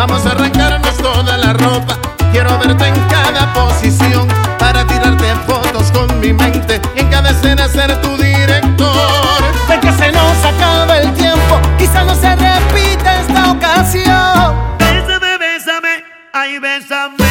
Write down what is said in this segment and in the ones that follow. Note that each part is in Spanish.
Vamos a arrancarnos toda la ropa. Quiero verte en cada posición para tirarte fotos con mi mente y en cada escena ser tu director. Porque se nos acaba el tiempo, quizá no se repita esta ocasión. Bésame, bésame, ay, bésame.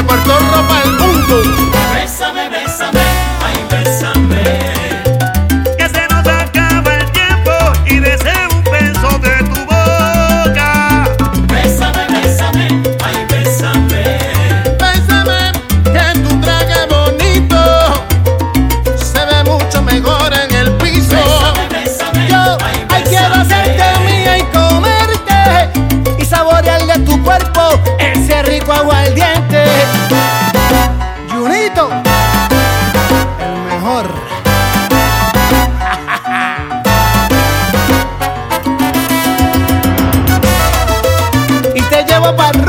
que por todo ropa el mundo. Bésame, bésame. nobody.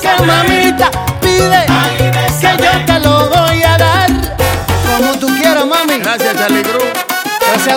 que mamita pide que yo te lo voy a dar. Como tú quieras, mami. Gracias, Charlie Cruz. Gracias,